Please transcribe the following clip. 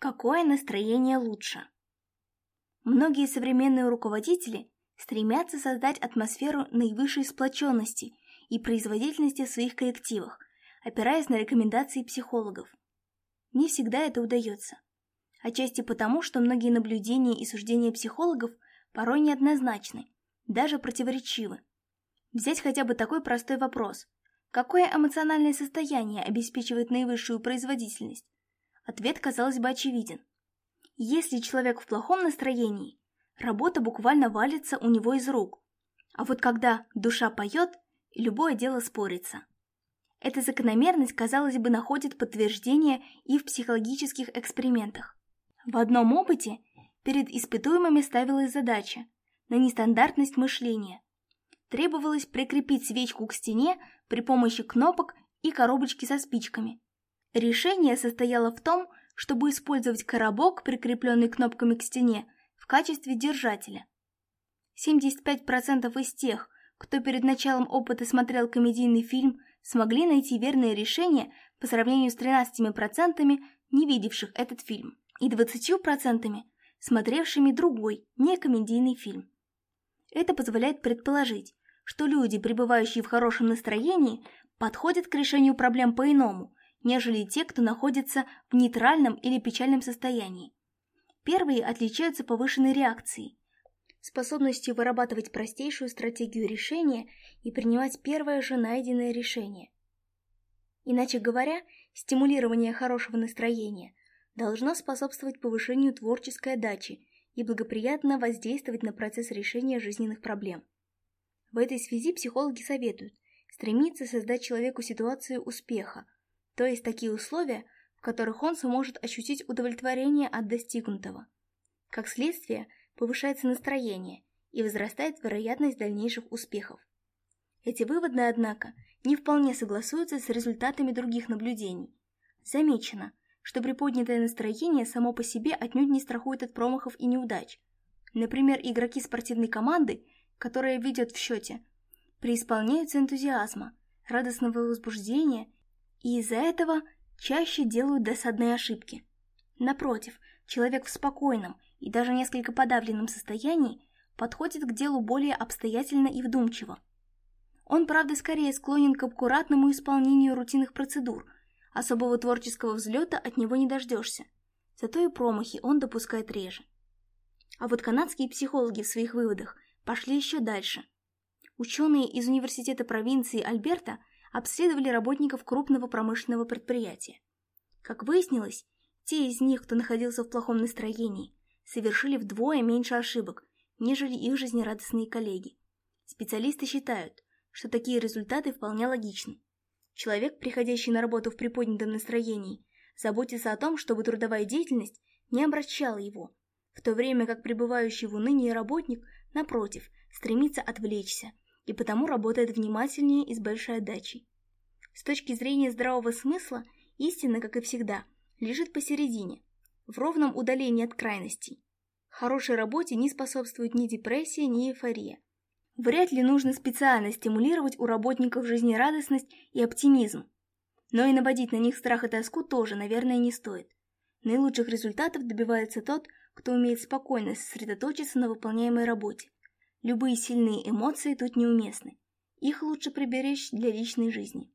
какое настроение лучше. Многие современные руководители стремятся создать атмосферу наивысшей сплоченности и производительности в своих коллективах, опираясь на рекомендации психологов. Не всегда это удается. Отчасти потому, что многие наблюдения и суждения психологов порой неоднозначны, даже противоречивы. Взять хотя бы такой простой вопрос. Какое эмоциональное состояние обеспечивает наивысшую производительность? Ответ, казалось бы, очевиден. Если человек в плохом настроении, работа буквально валится у него из рук. А вот когда душа поет, любое дело спорится. Эта закономерность, казалось бы, находит подтверждение и в психологических экспериментах. В одном опыте перед испытуемыми ставилась задача на нестандартность мышления. Требовалось прикрепить свечку к стене при помощи кнопок и коробочки со спичками, Решение состояло в том, чтобы использовать коробок, прикрепленный кнопками к стене, в качестве держателя. 75% из тех, кто перед началом опыта смотрел комедийный фильм, смогли найти верное решение по сравнению с 13% не видевших этот фильм и 20% смотревшими другой, не комедийный фильм. Это позволяет предположить, что люди, пребывающие в хорошем настроении, подходят к решению проблем по-иному – нежели те, кто находится в нейтральном или печальном состоянии. Первые отличаются повышенной реакцией, способностью вырабатывать простейшую стратегию решения и принимать первое же найденное решение. Иначе говоря, стимулирование хорошего настроения должно способствовать повышению творческой отдачи и благоприятно воздействовать на процесс решения жизненных проблем. В этой связи психологи советуют стремиться создать человеку ситуацию успеха – то есть такие условия, в которых он сможет ощутить удовлетворение от достигнутого. Как следствие, повышается настроение и возрастает вероятность дальнейших успехов. Эти выводы, однако, не вполне согласуются с результатами других наблюдений. Замечено, что приподнятое настроение само по себе отнюдь не страхует от промахов и неудач. Например, игроки спортивной команды, которые ведет в счете, преисполняются энтузиазма, радостного возбуждения и из-за этого чаще делают досадные ошибки. Напротив, человек в спокойном и даже несколько подавленном состоянии подходит к делу более обстоятельно и вдумчиво. Он, правда, скорее склонен к аккуратному исполнению рутинных процедур, особого творческого взлета от него не дождешься, зато и промахи он допускает реже. А вот канадские психологи в своих выводах пошли еще дальше. Ученые из университета провинции Альберта – обследовали работников крупного промышленного предприятия. Как выяснилось, те из них, кто находился в плохом настроении, совершили вдвое меньше ошибок, нежели их жизнерадостные коллеги. Специалисты считают, что такие результаты вполне логичны. Человек, приходящий на работу в приподнятом настроении, заботится о том, чтобы трудовая деятельность не обращала его, в то время как пребывающий в унынии работник, напротив, стремится отвлечься – и потому работает внимательнее и с большей отдачей. С точки зрения здравого смысла, истина, как и всегда, лежит посередине, в ровном удалении от крайностей. Хорошей работе не способствует ни депрессия, ни эйфория. Вряд ли нужно специально стимулировать у работников жизнерадостность и оптимизм. Но и наводить на них страх и тоску тоже, наверное, не стоит. Наилучших результатов добивается тот, кто умеет спокойно сосредоточиться на выполняемой работе, Любые сильные эмоции тут неуместны. Их лучше приберечь для личной жизни.